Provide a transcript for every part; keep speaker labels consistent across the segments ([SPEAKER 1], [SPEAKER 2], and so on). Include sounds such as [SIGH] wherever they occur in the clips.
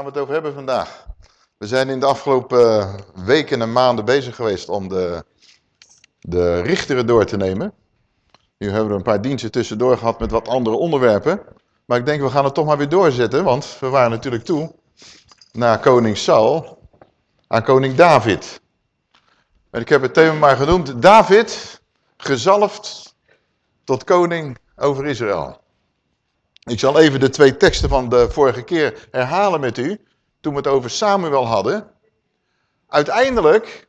[SPEAKER 1] Gaan we het over hebben vandaag? We zijn in de afgelopen eh, weken en maanden bezig geweest om de, de richteren door te nemen. Nu hebben we een paar diensten tussendoor gehad met wat andere onderwerpen. Maar ik denk we gaan het toch maar weer doorzetten, want we waren natuurlijk toe naar koning Saul, aan koning David. En ik heb het thema maar genoemd, David, gezalfd tot koning over Israël. Ik zal even de twee teksten van de vorige keer herhalen met u, toen we het over Samuel hadden. Uiteindelijk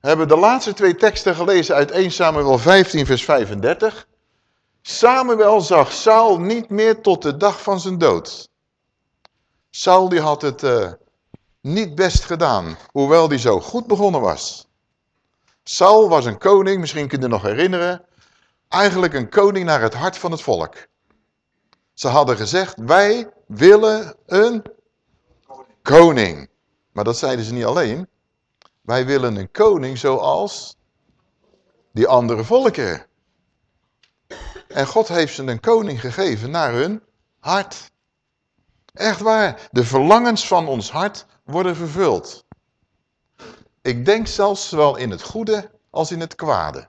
[SPEAKER 1] hebben we de laatste twee teksten gelezen uit 1 Samuel 15 vers 35. Samuel zag Saul niet meer tot de dag van zijn dood. Saul die had het uh, niet best gedaan, hoewel die zo goed begonnen was. Saul was een koning, misschien kunt u nog herinneren, eigenlijk een koning naar het hart van het volk. Ze hadden gezegd, wij willen een koning. Maar dat zeiden ze niet alleen. Wij willen een koning zoals die andere volken. En God heeft ze een koning gegeven naar hun hart. Echt waar, de verlangens van ons hart worden vervuld. Ik denk zelfs zowel in het goede als in het kwade.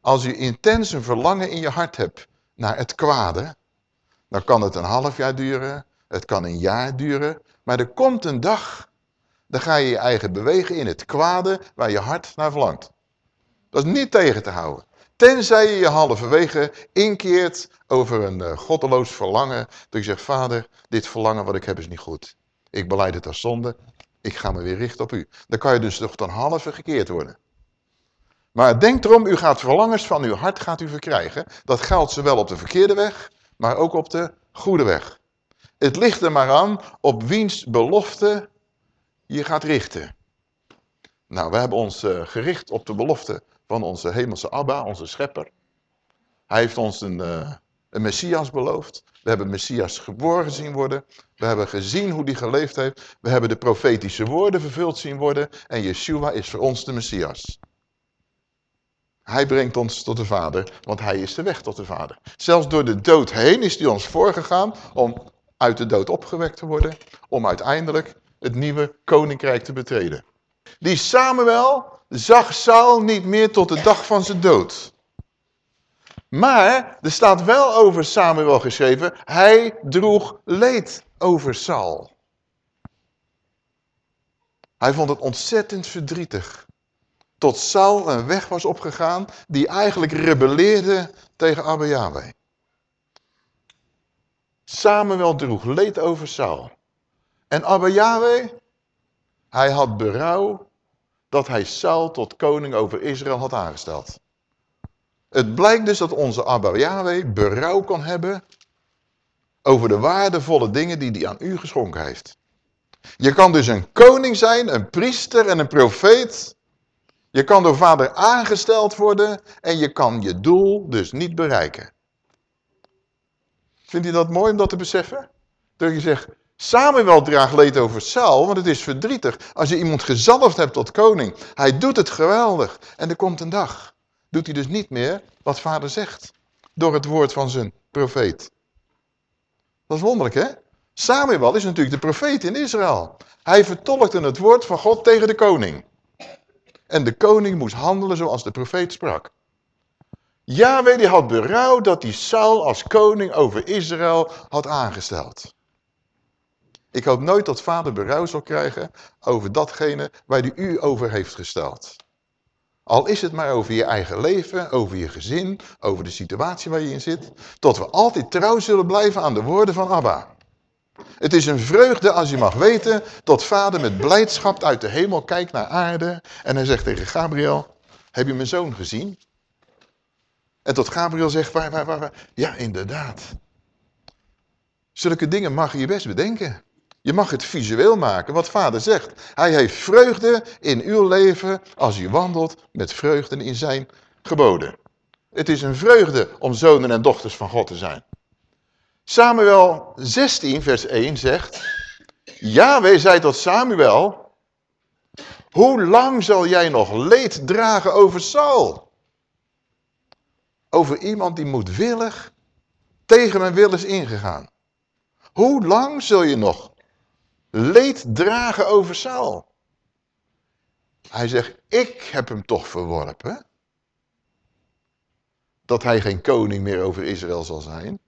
[SPEAKER 1] Als u intens een verlangen in je hart hebt naar het kwade, dan kan het een half jaar duren, het kan een jaar duren, maar er komt een dag, dan ga je je eigen bewegen in het kwade waar je hart naar verlangt. Dat is niet tegen te houden. Tenzij je je halverwege inkeert over een uh, goddeloos verlangen. Dat je zegt, vader, dit verlangen wat ik heb is niet goed. Ik beleid het als zonde. Ik ga me weer richten op u. Dan kan je dus toch ten halve gekeerd worden. Maar denk erom, u gaat verlangens van uw hart gaat u verkrijgen. Dat geldt zowel op de verkeerde weg, maar ook op de goede weg. Het ligt er maar aan op wiens belofte je gaat richten. Nou, we hebben ons uh, gericht op de belofte van onze hemelse Abba, onze schepper. Hij heeft ons een, uh, een Messias beloofd. We hebben Messias geboren zien worden. We hebben gezien hoe die geleefd heeft. We hebben de profetische woorden vervuld zien worden. En Yeshua is voor ons de Messias. Hij brengt ons tot de Vader, want hij is de weg tot de Vader. Zelfs door de dood heen is hij ons voorgegaan om uit de dood opgewekt te worden. Om uiteindelijk het nieuwe koninkrijk te betreden. Die Samuel zag Saul niet meer tot de dag van zijn dood. Maar er staat wel over Samuel geschreven, hij droeg leed over Saul. Hij vond het ontzettend verdrietig. Tot Saul een weg was opgegaan die eigenlijk rebelleerde tegen Abba Yahweh. Samuel droeg leed over Saul. En Abba Yahweh, hij had berouw dat hij Saul tot koning over Israël had aangesteld. Het blijkt dus dat onze Abba Yahweh berouw kan hebben over de waardevolle dingen die hij aan u geschonken heeft. Je kan dus een koning zijn, een priester en een profeet. Je kan door vader aangesteld worden en je kan je doel dus niet bereiken. Vindt u dat mooi om dat te beseffen? Dat je zegt, Samuel draagt leed over Saul, want het is verdrietig. Als je iemand gezalfd hebt tot koning, hij doet het geweldig. En er komt een dag, doet hij dus niet meer wat vader zegt. Door het woord van zijn profeet. Dat is wonderlijk, hè? Samuel is natuurlijk de profeet in Israël. Hij vertolkte het woord van God tegen de koning. En de koning moest handelen zoals de profeet sprak. Yahweh die had berouw dat hij Saul als koning over Israël had aangesteld. Ik hoop nooit dat vader berouw zal krijgen over datgene waar hij u over heeft gesteld. Al is het maar over je eigen leven, over je gezin, over de situatie waar je in zit. Tot we altijd trouw zullen blijven aan de woorden van Abba. Het is een vreugde als je mag weten dat vader met blijdschap uit de hemel kijkt naar aarde. En hij zegt tegen Gabriel, heb je mijn zoon gezien? En tot Gabriel zegt? Ja, inderdaad. Zulke dingen mag je best bedenken. Je mag het visueel maken, wat vader zegt. Hij heeft vreugde in uw leven als u wandelt met vreugde in zijn geboden. Het is een vreugde om zonen en dochters van God te zijn. Samuel 16 vers 1 zegt, Yahweh zei tot Samuel, hoe lang zal jij nog leed dragen over Saul? Over iemand die moedwillig tegen mijn wil is ingegaan. Hoe lang zul je nog leed dragen over Saul. Hij zegt, ik heb hem toch verworpen. Dat hij geen koning meer over Israël zal zijn.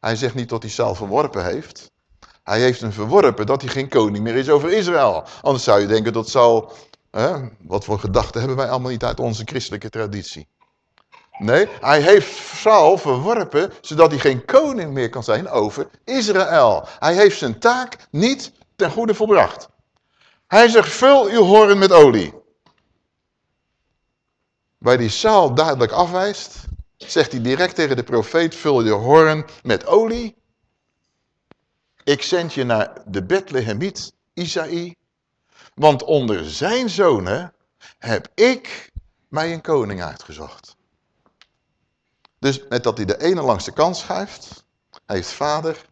[SPEAKER 1] Hij zegt niet dat hij Saul verworpen heeft. Hij heeft hem verworpen dat hij geen koning meer is over Israël. Anders zou je denken dat Saul... Hè, wat voor gedachten hebben wij allemaal niet uit onze christelijke traditie. Nee, hij heeft Saul verworpen zodat hij geen koning meer kan zijn over Israël. Hij heeft zijn taak niet ten goede volbracht. Hij zegt, vul uw horen met olie. Waar die Saul duidelijk afwijst, zegt hij direct tegen de profeet, vul je hoorn met olie. Ik zend je naar de Bethlehemiet, Isaïe, want onder zijn zonen heb ik mij een koning uitgezocht. Dus met dat hij de ene langs de kant schuift, heeft vader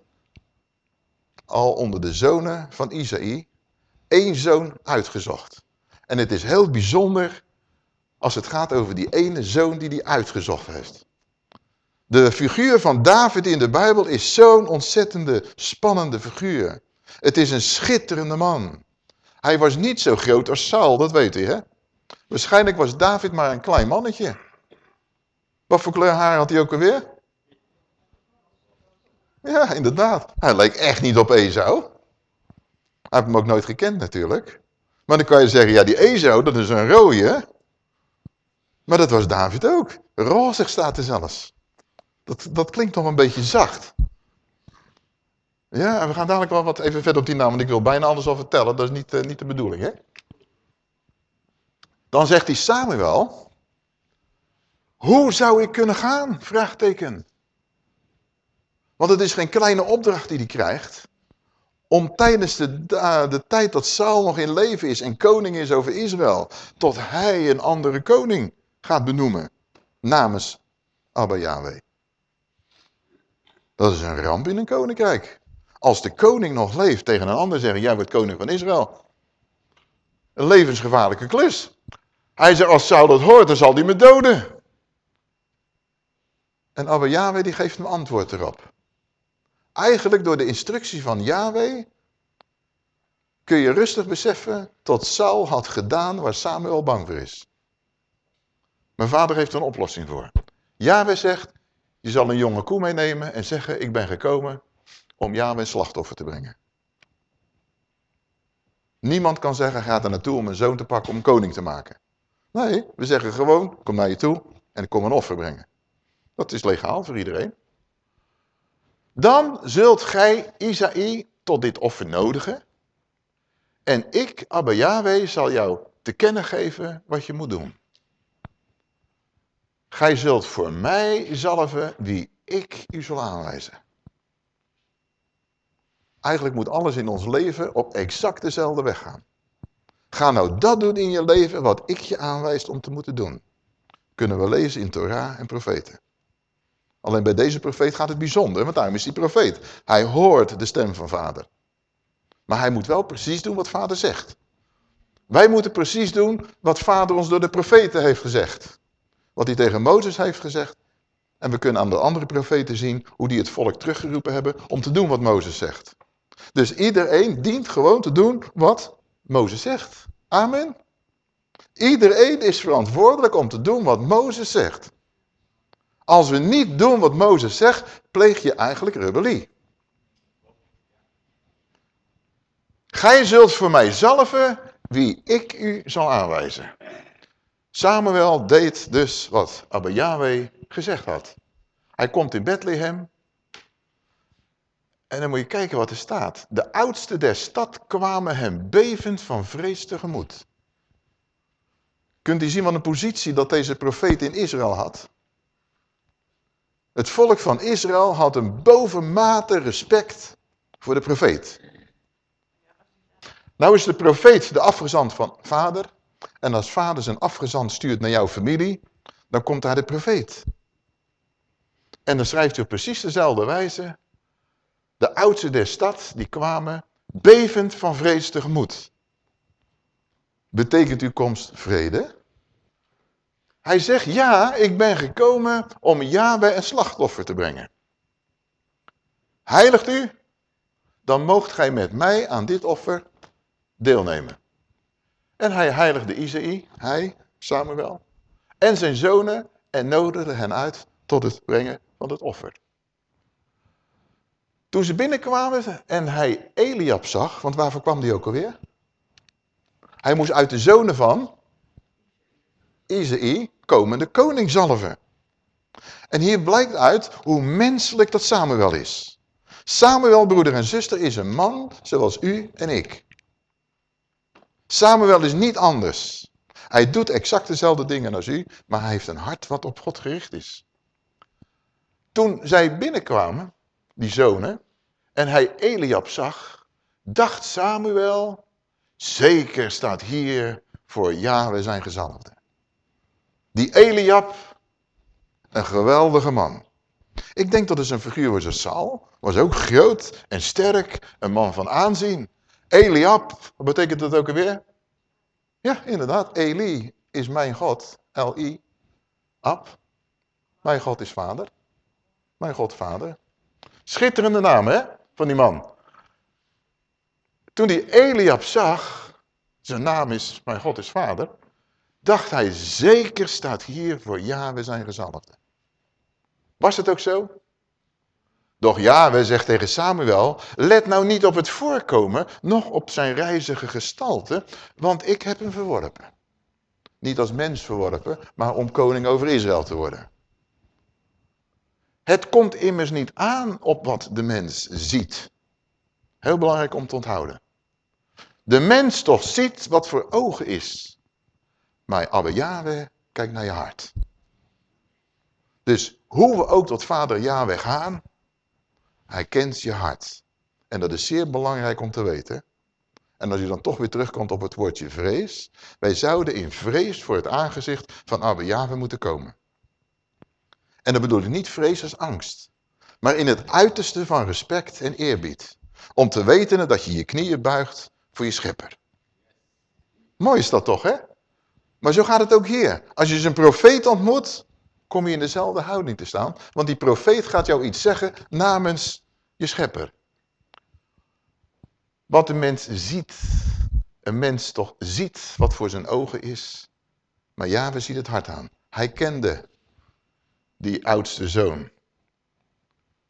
[SPEAKER 1] al onder de zonen van Isaïe één zoon uitgezocht. En het is heel bijzonder als het gaat over die ene zoon die hij uitgezocht heeft. De figuur van David in de Bijbel is zo'n ontzettende, spannende figuur. Het is een schitterende man. Hij was niet zo groot als Saul, dat weet u hè. Waarschijnlijk was David maar een klein mannetje. Wat voor kleur haar had hij ook alweer? Ja, inderdaad. Hij leek echt niet op Esau. Hij heeft hem ook nooit gekend natuurlijk. Maar dan kan je zeggen, ja die Esau, dat is een rode. Maar dat was David ook. Rozig staat er zelfs. Dat, dat klinkt toch een beetje zacht. Ja, en we gaan dadelijk wel wat even verder op die naam, want ik wil bijna alles al vertellen. Dat is niet, uh, niet de bedoeling, hè? Dan zegt hij Samuel, hoe zou ik kunnen gaan? Vraagteken. Want het is geen kleine opdracht die hij krijgt. Om tijdens de, de tijd dat Saul nog in leven is en koning is over Israël, tot hij een andere koning gaat benoemen. Namens Abba Yahweh. Dat is een ramp in een koninkrijk. Als de koning nog leeft tegen een ander zeggen, jij wordt koning van Israël. Een levensgevaarlijke klus. Hij zegt, als Saul dat hoort, dan zal hij me doden. En Abba Yahweh die geeft hem antwoord erop. Eigenlijk door de instructie van Yahweh kun je rustig beseffen tot Saul had gedaan waar Samuel bang voor is. Mijn vader heeft er een oplossing voor. Yahweh zegt, je zal een jonge koe meenemen en zeggen, ik ben gekomen om Yahweh slachtoffer te brengen. Niemand kan zeggen, ga er naartoe om een zoon te pakken om koning te maken. Nee, we zeggen gewoon, kom naar je toe en ik kom een offer brengen. Dat is legaal voor iedereen. Dan zult gij Isaïe tot dit offer nodigen. En ik, Abba Yahweh, zal jou te kennen geven wat je moet doen. Gij zult voor mij zalven wie ik u zal aanwijzen. Eigenlijk moet alles in ons leven op exact dezelfde weg gaan. Ga nou dat doen in je leven wat ik je aanwijs om te moeten doen. Kunnen we lezen in Torah en profeten. Alleen bij deze profeet gaat het bijzonder, want daarom is hij profeet. Hij hoort de stem van vader. Maar hij moet wel precies doen wat vader zegt. Wij moeten precies doen wat vader ons door de profeten heeft gezegd. Wat hij tegen Mozes heeft gezegd. En we kunnen aan de andere profeten zien hoe die het volk teruggeroepen hebben om te doen wat Mozes zegt. Dus iedereen dient gewoon te doen wat Mozes zegt. Amen. Iedereen is verantwoordelijk om te doen wat Mozes zegt. Als we niet doen wat Mozes zegt, pleeg je eigenlijk rebellie. Gij zult voor mij zalven wie ik u zal aanwijzen. Samuel deed dus wat Abba Yahweh gezegd had. Hij komt in Bethlehem. En dan moet je kijken wat er staat. De oudsten der stad kwamen hem bevend van vrees tegemoet. Kunt u zien wat een positie dat deze profeet in Israël had? Het volk van Israël had een bovenmate respect voor de profeet. Nou is de profeet de afgezant van vader. En als vader zijn afgezant stuurt naar jouw familie, dan komt daar de profeet. En dan schrijft hij op precies dezelfde wijze. De oudsten der stad, die kwamen bevend van vrees tegemoet. Betekent uw komst vrede? Hij zegt, ja, ik ben gekomen om Yahweh een slachtoffer te brengen. Heiligt u? dan moogt gij met mij aan dit offer deelnemen. En hij heiligde Isaïe, hij, Samuel, en zijn zonen en nodigde hen uit tot het brengen van het offer. Toen ze binnenkwamen en hij Eliab zag, want waarvoor kwam die ook alweer? Hij moest uit de zonen van Isaïe komende koning zalven. En hier blijkt uit hoe menselijk dat Samuel is. Samuel, broeder en zuster, is een man zoals u en ik. Samuel is niet anders. Hij doet exact dezelfde dingen als u, maar hij heeft een hart wat op God gericht is. Toen zij binnenkwamen, die zonen, en hij Eliab zag, dacht Samuel, zeker staat hier voor Yahweh zijn gezalfde. Die Eliab, een geweldige man. Ik denk dat het een figuur was als Saul, was ook groot en sterk, een man van aanzien. Eliab, wat betekent dat ook alweer? Ja, inderdaad, Eli is mijn God, L-I, Ab. Mijn God is vader. Mijn God vader. Schitterende naam, hè, van die man. Toen die Eliab zag, zijn naam is, mijn God is vader, dacht hij, zeker staat hier voor Yahweh zijn gezalfde. Was het ook zo? Doch Yahweh zegt tegen Samuel, let nou niet op het voorkomen, noch op zijn reizige gestalte, want ik heb hem verworpen. Niet als mens verworpen, maar om koning over Israël te worden. Het komt immers niet aan op wat de mens ziet. Heel belangrijk om te onthouden. De mens toch ziet wat voor ogen is. Maar Abba Yahweh kijkt naar je hart. Dus hoe we ook tot vader Yahweh gaan, hij kent je hart. En dat is zeer belangrijk om te weten. En als je dan toch weer terugkomt op het woordje vrees. Wij zouden in vrees voor het aangezicht van Abba Yahweh moeten komen. En dat bedoel ik niet vrees als angst. Maar in het uiterste van respect en eerbied. Om te weten dat je je knieën buigt voor je schepper. Mooi is dat toch, hè? Maar zo gaat het ook hier. Als je een profeet ontmoet, kom je in dezelfde houding te staan. Want die profeet gaat jou iets zeggen namens je schepper. Wat een mens ziet, een mens toch ziet wat voor zijn ogen is. Maar ja, we zien het hart aan. Hij kende die oudste zoon.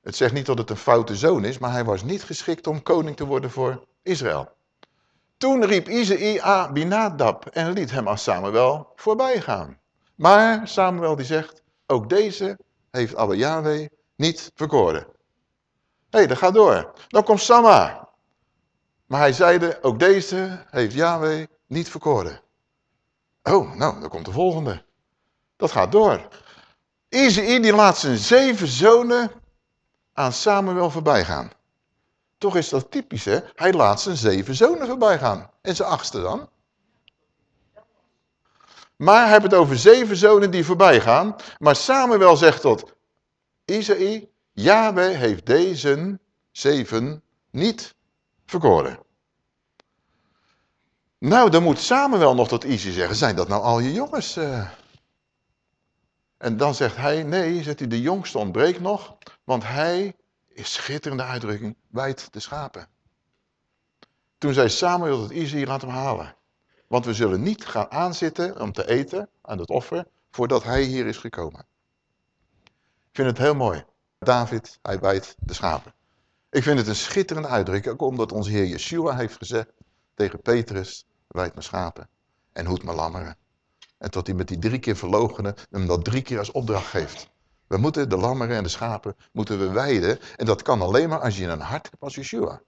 [SPEAKER 1] Het zegt niet dat het een foute zoon is, maar hij was niet geschikt om koning te worden voor Israël. Toen riep Isaïe Abinadab en liet hem als Samuel voorbij gaan. Maar Samuel die zegt, ook deze heeft Abba Yahweh niet verkoren. Hé, hey, dat gaat door. Dan komt Sama. Maar hij zeide, ook deze heeft Yahweh niet verkoren. Oh, nou, dan komt de volgende. Dat gaat door. Isaïe die laat zijn zeven zonen aan Samuel voorbij gaan. Toch is dat typisch, hè? Hij laat zijn zeven zonen voorbij gaan. En zijn achtste dan? Maar hij het over zeven zonen die voorbij gaan. Maar Samuel zegt tot Isaïe, Yahweh heeft deze zeven niet verkoren. Nou, dan moet Samuel nog tot Isaïe zeggen, zijn dat nou al je jongens? Uh... En dan zegt hij, nee, zegt hij, de jongste ontbreekt nog, want hij, is schitterende uitdrukking, wijdt de schapen. Toen zei Samuel tot Isaïe, laat hem halen. Want we zullen niet gaan aanzitten om te eten aan het offer, voordat hij hier is gekomen. Ik vind het heel mooi. David, hij wijdt de schapen. Ik vind het een schitterende uitdrukking, ook omdat onze Heer Yeshua heeft gezegd tegen Petrus, wijd mijn schapen en hoed mijn lammeren. En tot hij met die drie keer verlogenen hem dat drie keer als opdracht geeft. We moeten de lammeren en de schapen moeten we weiden. En dat kan alleen maar als je een hart hebt als Yeshua.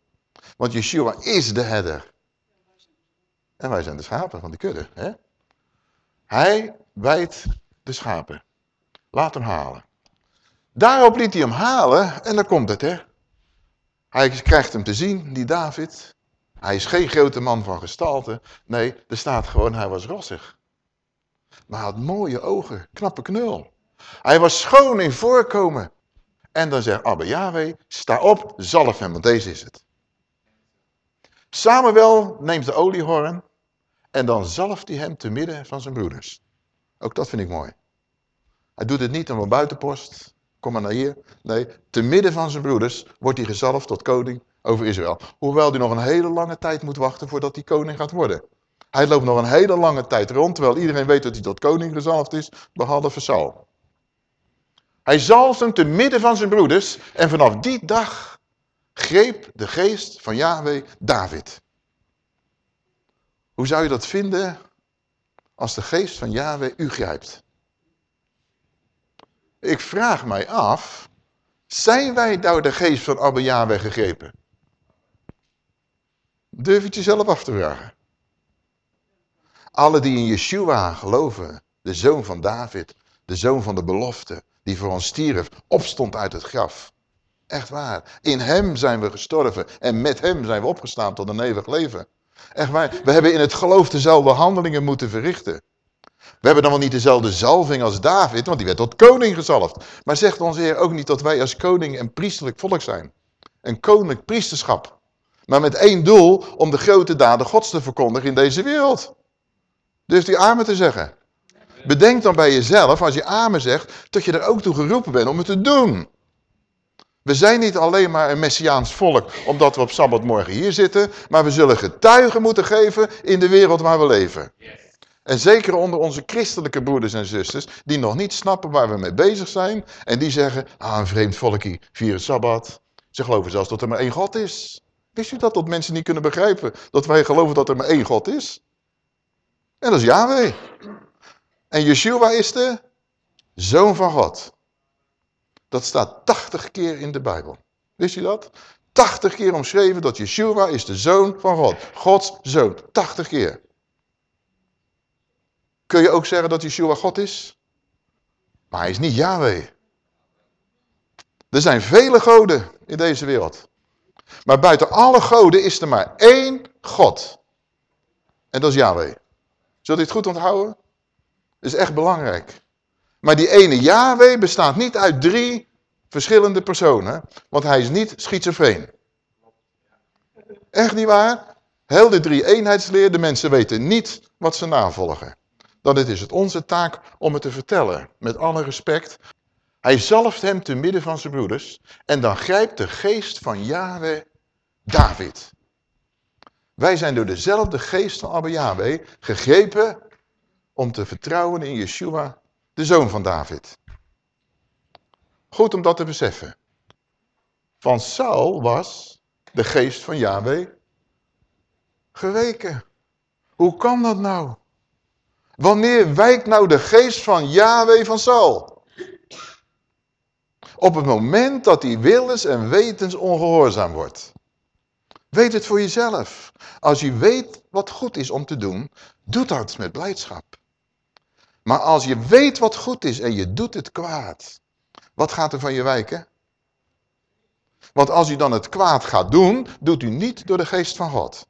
[SPEAKER 1] Want Yeshua is de herder. En wij zijn de schapen van de kudde. Hè? Hij wijdt de schapen. Laat hem halen. Daarop liet hij hem halen en dan komt het. Hè? Hij krijgt hem te zien, die David. Hij is geen grote man van gestalte. Nee, er staat gewoon, hij was rossig. Maar had mooie ogen, knappe knul. Hij was schoon in voorkomen. En dan zegt Abba Yahweh, sta op, zalf hem, want deze is het. Samuel neemt de oliehoorn en dan zalft hij hem te midden van zijn broeders. Ook dat vind ik mooi. Hij doet het niet om een buitenpost, kom maar naar hier. Nee, te midden van zijn broeders wordt hij gezalfd tot koning over Israël. Hoewel hij nog een hele lange tijd moet wachten voordat hij koning gaat worden. Hij loopt nog een hele lange tijd rond, terwijl iedereen weet dat hij tot koning gezalfd is, behalve Saul. Hij zalft hem te midden van zijn broeders en vanaf die dag greep de geest van Yahweh David. Hoe zou je dat vinden als de geest van Yahweh u grijpt? Ik vraag mij af, zijn wij door de geest van Abba Yahweh gegrepen? Durf het jezelf af te vragen. Alle die in Yeshua geloven, de zoon van David, de zoon van de belofte, die voor ons stierf, opstond uit het graf. Echt waar. In hem zijn we gestorven en met hem zijn we opgestaan tot een eeuwig leven. Echt waar. We hebben in het geloof dezelfde handelingen moeten verrichten. We hebben dan wel niet dezelfde zalving als David, want die werd tot koning gezalfd. Maar zegt onze Heer ook niet dat wij als koning en priesterlijk volk zijn. Een koninklijk priesterschap. Maar met één doel, om de grote daden gods te verkondigen in deze wereld. Durft u amen te zeggen? Bedenk dan bij jezelf, als je amen zegt, dat je er ook toe geroepen bent om het te doen. We zijn niet alleen maar een messiaans volk omdat we op Sabbatmorgen hier zitten, maar we zullen getuigen moeten geven in de wereld waar we leven. En zeker onder onze christelijke broeders en zusters, die nog niet snappen waar we mee bezig zijn. En die zeggen, ah een vreemd volkje, vieren Sabbat. Ze geloven zelfs dat er maar één God is. Wist u dat? Dat mensen niet kunnen begrijpen dat wij geloven dat er maar één God is? En dat is Yahweh. En Yeshua is de Zoon van God. Dat staat 80 keer in de Bijbel. Wist u dat? 80 keer omschreven dat Yeshua is de Zoon van God. Gods Zoon. 80 keer. Kun je ook zeggen dat Yeshua God is? Maar hij is niet Yahweh. Er zijn vele goden in deze wereld. Maar buiten alle goden is er maar één God. En dat is Yahweh. Zult u het goed onthouden? Dat is echt belangrijk. Maar die ene Yahweh bestaat niet uit drie verschillende personen. Want hij is niet schizofreen. Echt niet waar? Heel de drie eenheidsleer, de mensen weten niet wat ze navolgen. Dan is het onze taak om het te vertellen. Met alle respect. Hij zalft hem te midden van zijn broeders. En dan grijpt de geest van Yahweh David. Wij zijn door dezelfde geest van Abba Yahweh gegrepen om te vertrouwen in Yeshua, de zoon van David. Goed om dat te beseffen. Van Saul was de geest van Yahweh geweken. Hoe kan dat nou? Wanneer wijkt nou de geest van Yahweh van Saul? Op het moment dat hij willens en wetens ongehoorzaam wordt. Weet het voor jezelf. Als je weet wat goed is om te doen, doe dat met blijdschap. Maar als je weet wat goed is en je doet het kwaad, wat gaat er van je wijken? Want als u dan het kwaad gaat doen, doet u niet door de geest van God.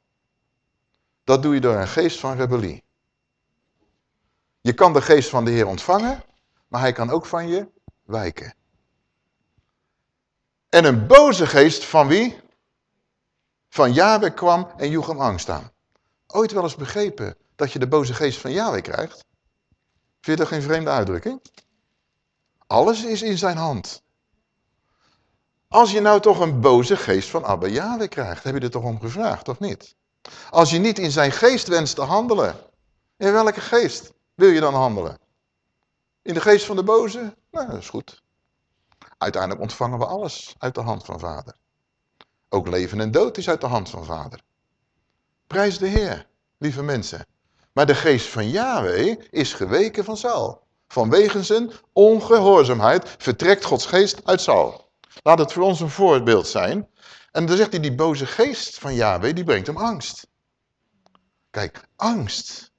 [SPEAKER 1] Dat doe je door een geest van rebellie. Je kan de geest van de Heer ontvangen, maar hij kan ook van je wijken. En een boze geest van wie? Van Yahweh kwam en joeg hem angst aan. Ooit wel eens begrepen dat je de boze geest van Yahweh krijgt? Vind je dat geen vreemde uitdrukking? Alles is in zijn hand. Als je nou toch een boze geest van Abba krijgt, heb je er toch om gevraagd, of niet? Als je niet in zijn geest wenst te handelen, in welke geest wil je dan handelen? In de geest van de boze? Nou, dat is goed. Uiteindelijk ontvangen we alles uit de hand van vader. Ook leven en dood is uit de hand van vader. Prijs de Heer, lieve mensen. Maar de geest van Yahweh is geweken van Saul. Vanwege zijn ongehoorzaamheid vertrekt Gods geest uit Saul. Laat het voor ons een voorbeeld zijn. En dan zegt hij, die boze geest van Yahweh, die brengt hem angst. Kijk, angst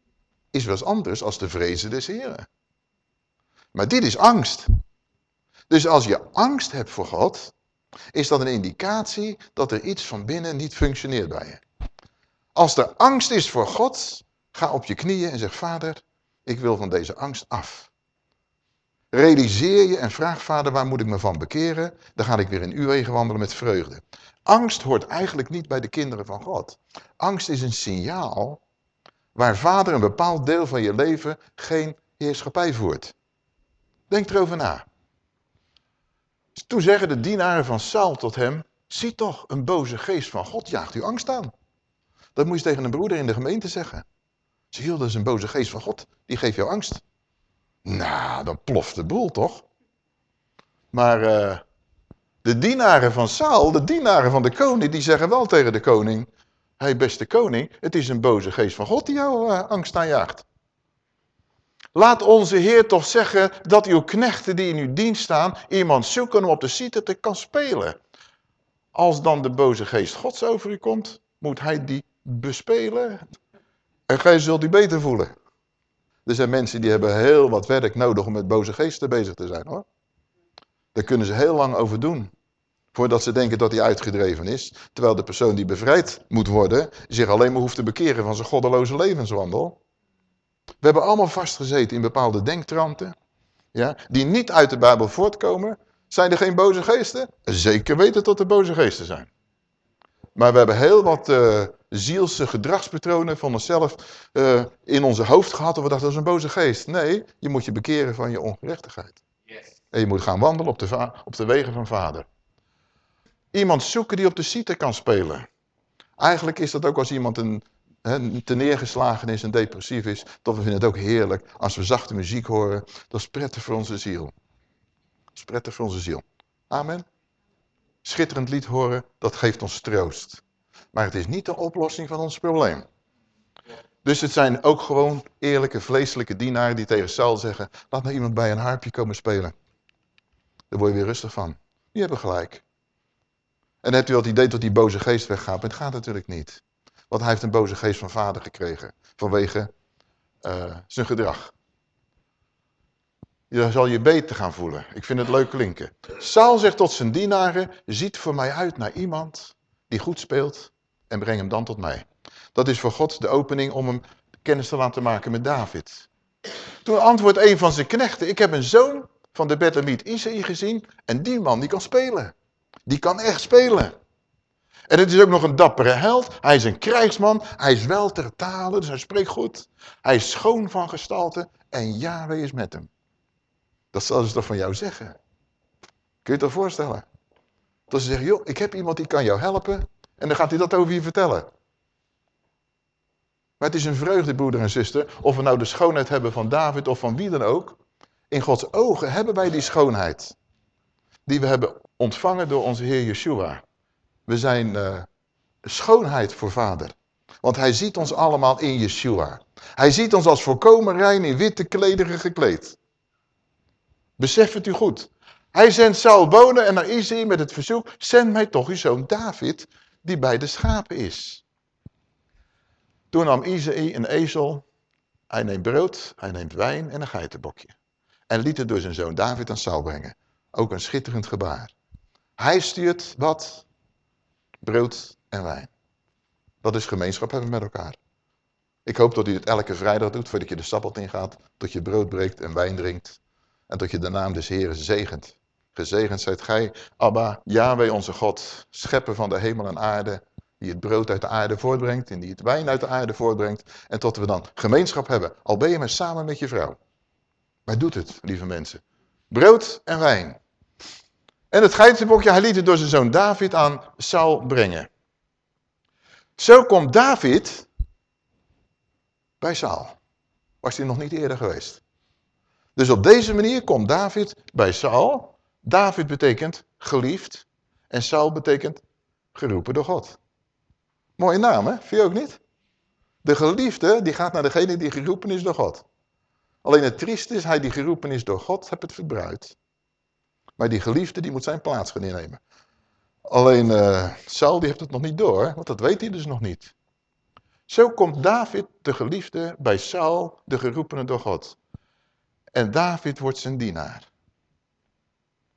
[SPEAKER 1] is wel anders als de vrezen des Heren. Maar dit is angst. Dus als je angst hebt voor God, is dat een indicatie dat er iets van binnen niet functioneert bij je. Als er angst is voor God, ga op je knieën en zeg, vader, ik wil van deze angst af. Realiseer je en vraag, vader, waar moet ik me van bekeren? Dan ga ik weer in uw wegen wandelen met vreugde. Angst hoort eigenlijk niet bij de kinderen van God. Angst is een signaal waar vader een bepaald deel van je leven geen heerschappij voert. Denk erover na. Toen zeggen de dienaren van Saul tot hem, Zie toch, een boze geest van God jaagt u angst aan. Dat moet je tegen een broeder in de gemeente zeggen. Zie je, dat is een boze geest van God, die geeft jou angst. Nou, dan ploft de boel toch? Maar uh, de dienaren van Saul, de dienaren van de koning, die zeggen wel tegen de koning... Hé hey, beste koning, het is een boze geest van God die jou uh, angst aanjaagt. Laat onze Heer toch zeggen dat uw knechten die in uw dienst staan... iemand zoeken om op de site te kan spelen. Als dan de boze geest gods over u komt, moet hij die bespelen. En gij zult u beter voelen. Er zijn mensen die hebben heel wat werk nodig om met boze geesten bezig te zijn hoor. Daar kunnen ze heel lang over doen. Voordat ze denken dat hij uitgedreven is. Terwijl de persoon die bevrijd moet worden zich alleen maar hoeft te bekeren van zijn goddeloze levenswandel. We hebben allemaal vastgezeten in bepaalde denktranten. Ja, die niet uit de Bijbel voortkomen. Zijn er geen boze geesten? Zeker weten dat er boze geesten zijn. Maar we hebben heel wat uh, zielse gedragspatronen van onszelf uh, in onze hoofd gehad. En we dachten, dat is een boze geest. Nee, je moet je bekeren van je ongerechtigheid. Yes. En je moet gaan wandelen op de, op de wegen van vader. Iemand zoeken die op de site kan spelen. Eigenlijk is dat ook als iemand een, he, te neergeslagen is en depressief is. Toch we vinden het ook heerlijk als we zachte muziek horen. Dat is prettig voor onze ziel. Dat is prettig voor onze ziel. Amen. Schitterend lied horen, dat geeft ons troost. Maar het is niet de oplossing van ons probleem. Dus het zijn ook gewoon eerlijke, vleeselijke dienaren die tegen Saul zeggen... laat maar iemand bij een harpje komen spelen. Daar word je weer rustig van. Die hebben gelijk. En hebt u al het idee dat die boze geest weggaat? Maar het gaat natuurlijk niet. Want hij heeft een boze geest van vader gekregen. Vanwege uh, zijn gedrag. Je zal je beter gaan voelen. Ik vind het leuk klinken. Saul zegt tot zijn dienaren, ziet voor mij uit naar iemand die goed speelt en breng hem dan tot mij. Dat is voor God de opening om hem kennis te laten maken met David. Toen antwoordt een van zijn knechten, ik heb een zoon van de Bethlehemiet Isaïe gezien en die man die kan spelen. Die kan echt spelen. En het is ook nog een dappere held. Hij is een krijgsman. Hij is wel ter talen, dus hij spreekt goed. Hij is schoon van gestalte en Yahweh is met hem. Dat zal ze toch van jou zeggen? Kun je je dat voorstellen? Dat ze zeggen, joh, ik heb iemand die kan jou helpen. En dan gaat hij dat over je vertellen. Maar het is een vreugde, broeder en zuster, of we nou de schoonheid hebben van David of van wie dan ook. In Gods ogen hebben wij die schoonheid. Die we hebben ontvangen door onze Heer Yeshua. We zijn uh, schoonheid voor vader. Want hij ziet ons allemaal in Yeshua. Hij ziet ons als volkomen rein in witte klederen gekleed. Besef het u goed. Hij zendt Saul wonen en naar Isaïe met het verzoek, zend mij toch uw zoon David, die bij de schapen is. Toen nam Isaïe een ezel, hij neemt brood, hij neemt wijn en een geitenbokje. En liet het door zijn zoon David aan Saul brengen. Ook een schitterend gebaar. Hij stuurt wat? Brood en wijn. Dat is gemeenschap hebben met elkaar. Ik hoop dat u het elke vrijdag doet voordat je de Sabbat ingaat. Dat je brood breekt en wijn drinkt. En dat je de naam des Heeren zegent. Gezegend zijt gij, Abba, Yahweh onze God, schepper van de hemel en aarde, die het brood uit de aarde voortbrengt en die het wijn uit de aarde voortbrengt. En tot we dan gemeenschap hebben, al ben je maar samen met je vrouw. Maar doet het, lieve mensen. Brood en wijn. En het geitenbokje, hij liet door zijn zoon David aan Saul brengen. Zo komt David bij Saul. Was hij nog niet eerder geweest. Dus op deze manier komt David bij Saul. David betekent geliefd en Saul betekent geroepen door God. Mooie naam, hè? Vind je ook niet? De geliefde, die gaat naar degene die geroepen is door God. Alleen het trieste is, hij die geroepen is door God, heb het verbruikt. Maar die geliefde, die moet zijn plaats gaan innemen. Alleen uh, Saul, die heeft het nog niet door, want dat weet hij dus nog niet. Zo komt David, de geliefde, bij Saul, de geroepene door God. En David wordt zijn dienaar.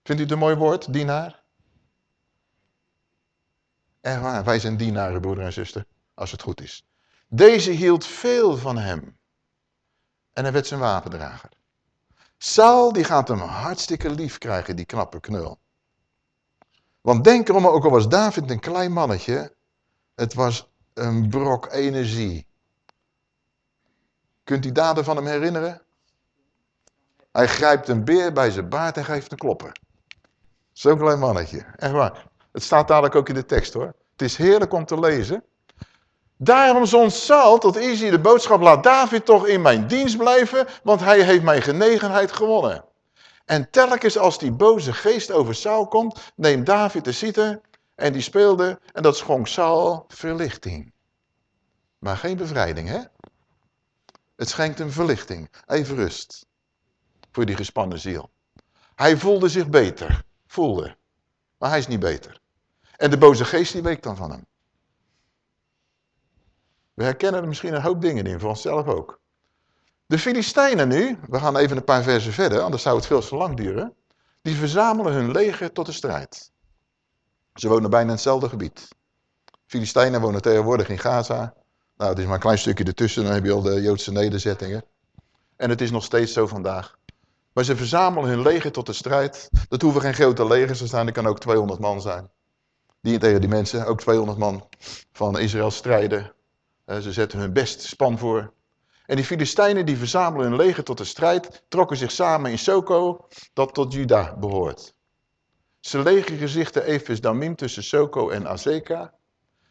[SPEAKER 1] Vindt u het een mooi woord, dienaar? Waar, wij zijn dienaren, broeder en zuster, als het goed is. Deze hield veel van hem. En hij werd zijn wapendrager. Saul die gaat hem hartstikke lief krijgen, die knappe knul. Want denk erom, ook al was David een klein mannetje, het was een brok energie. Kunt u daden van hem herinneren? Hij grijpt een beer bij zijn baard en geeft een kloppen. Zo'n klein mannetje, echt waar. Het staat dadelijk ook in de tekst hoor. Het is heerlijk om te lezen. Daarom zond Saul tot Isi de boodschap, laat David toch in mijn dienst blijven, want hij heeft mijn genegenheid gewonnen. En telkens als die boze geest over Saul komt, neemt David de citer en die speelde en dat schonk Saul verlichting. Maar geen bevrijding, hè? Het schenkt hem verlichting, even rust voor die gespannen ziel. Hij voelde zich beter, voelde, maar hij is niet beter. En de boze geest die week dan van hem. We herkennen er misschien een hoop dingen in, voor onszelf ook. De Filistijnen nu, we gaan even een paar versen verder, anders zou het veel te lang duren. Die verzamelen hun leger tot de strijd. Ze wonen bijna in hetzelfde gebied. Filistijnen wonen tegenwoordig in Gaza. Nou, het is maar een klein stukje ertussen, dan heb je al de Joodse nederzettingen. En het is nog steeds zo vandaag. Maar ze verzamelen hun leger tot de strijd. Dat hoeven geen grote legers te zijn, er kan ook 200 man zijn. Die tegen die mensen, ook 200 man van Israël strijden. Ze zetten hun best span voor. En die Filistijnen die verzamelen hun leger tot de strijd, trokken zich samen in Soko, dat tot Juda behoort. Ze legergezichten Efes Damim tussen Soko en Azeka.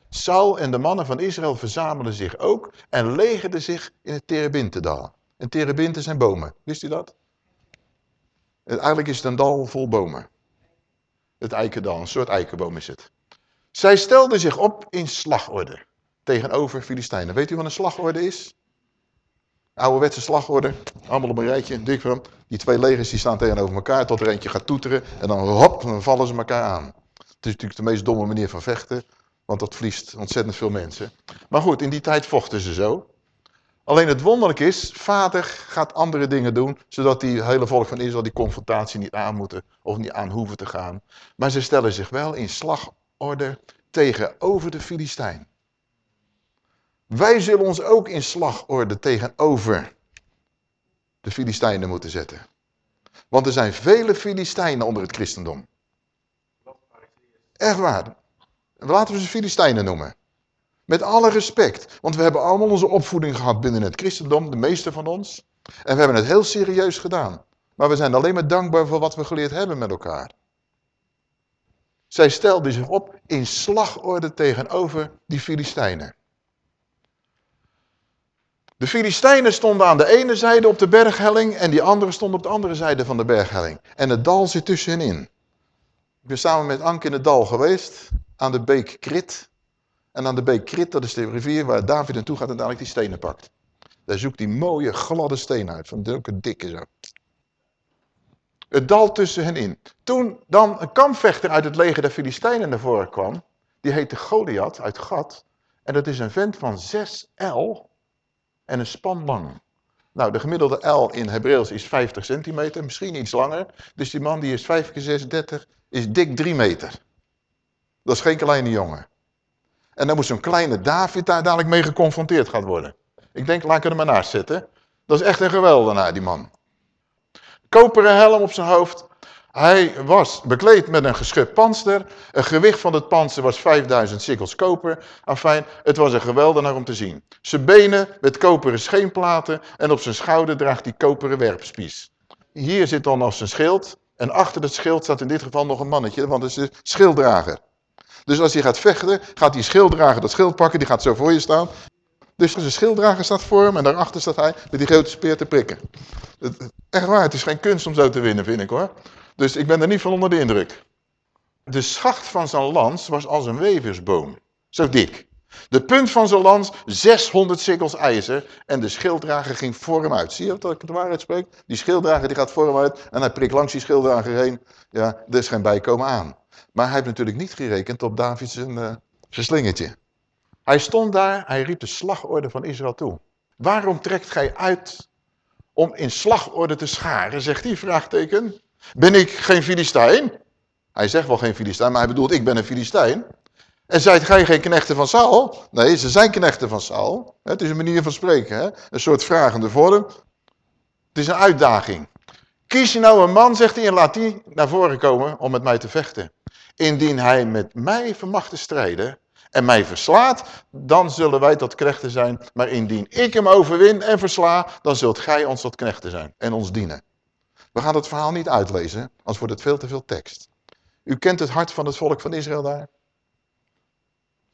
[SPEAKER 1] Saul en de mannen van Israël verzamelden zich ook en legerden zich in het Terebintedal. En Terebinten zijn bomen, wist u dat? Eigenlijk is het een dal vol bomen. Het eikendal, een soort eikenboom is het. Zij stelden zich op in slagorde tegenover Filistijnen. Weet u wat een slagorde is? Ouderwetse slagorde, allemaal op een rijtje, dik van. Die twee legers die staan tegenover elkaar tot er eentje gaat toeteren en dan hop, vallen ze elkaar aan. Het is natuurlijk de meest domme manier van vechten, want dat verliest ontzettend veel mensen. Maar goed, in die tijd vochten ze zo. Alleen het wonderlijk is, vader gaat andere dingen doen, zodat die hele volk van Israël die confrontatie niet aan moeten of niet aan hoeven te gaan. Maar ze stellen zich wel in slagorde tegenover de Filistijn. Wij zullen ons ook in slagorde tegenover de Filistijnen moeten zetten. Want er zijn vele Filistijnen onder het christendom. Echt waar. Laten we ze Filistijnen noemen. Met alle respect. Want we hebben allemaal onze opvoeding gehad binnen het christendom, de meeste van ons. En we hebben het heel serieus gedaan. Maar we zijn alleen maar dankbaar voor wat we geleerd hebben met elkaar. Zij stelden zich op in slagorde tegenover die Filistijnen. De Filistijnen stonden aan de ene zijde op de berghelling en die andere stonden op de andere zijde van de berghelling. En het dal zit tussenin. Ik ben samen met Anke in het dal geweest, aan de beek Krit. En aan de beek Krit, dat is de rivier waar David naartoe gaat en dadelijk die stenen pakt. Daar zoekt hij mooie gladde stenen uit, van zulke dikke zo. Het dal tussen hen in. Toen dan een kampvechter uit het leger der Filistijnen naar voren kwam, die heette Goliath uit Gat. En dat is een vent van 6 L en een span lang. Nou, de gemiddelde L in Hebreeuws is 50 centimeter, misschien iets langer. Dus die man die is 5 keer 36, is dik 3 meter. Dat is geen kleine jongen. En dan moet zo'n kleine David daar dadelijk mee geconfronteerd gaan worden. Ik denk, laat ik er maar naast zitten. Dat is echt een geweldenaar, die man. Koperen helm op zijn hoofd. Hij was bekleed met een geschut panster. Het gewicht van het panzer was 5000 sikkels koper. Enfin, het was een geweldenaar om te zien. Zijn benen met koperen scheenplaten en op zijn schouder draagt hij koperen werpspies. Hier zit dan nog zijn schild. En achter het schild staat in dit geval nog een mannetje, want het is de schilddrager. Dus als hij gaat vechten, gaat die schilddrager dat schild pakken, die gaat zo voor je staan. Dus de schilddrager staat voor hem en daarachter staat hij met die grote speer te prikken. Echt waar, het is geen kunst om zo te winnen, vind ik hoor. Dus ik ben er niet van onder de indruk. De schacht van zijn lans was als een weversboom. Zo dik. De punt van zijn lans, 600 sikkels ijzer. En de schilddrager ging voor hem uit. Zie je dat ik de waarheid spreek? Die schilddrager die gaat voor hem uit. En hij prikt langs die schilddrager heen. Ja, er is geen bijkomen aan. Maar hij heeft natuurlijk niet gerekend op Davids uh, slingertje. Hij stond daar, hij riep de slagorde van Israël toe. Waarom trekt gij uit om in slagorde te scharen, zegt hij, vraagteken. Ben ik geen Filistijn? Hij zegt wel geen Filistijn, maar hij bedoelt, ik ben een Filistijn. En zijt gij geen knechten van Saul? Nee, ze zijn knechten van Saul. Het is een manier van spreken, hè? een soort vragende vorm. Het is een uitdaging. Kies je nou een man, zegt hij, en laat die naar voren komen om met mij te vechten. Indien hij met mij vermag te strijden en mij verslaat, dan zullen wij tot knechten zijn. Maar indien ik hem overwin en versla, dan zult gij ons tot knechten zijn en ons dienen. We gaan het verhaal niet uitlezen, anders wordt het veel te veel tekst. U kent het hart van het volk van Israël daar.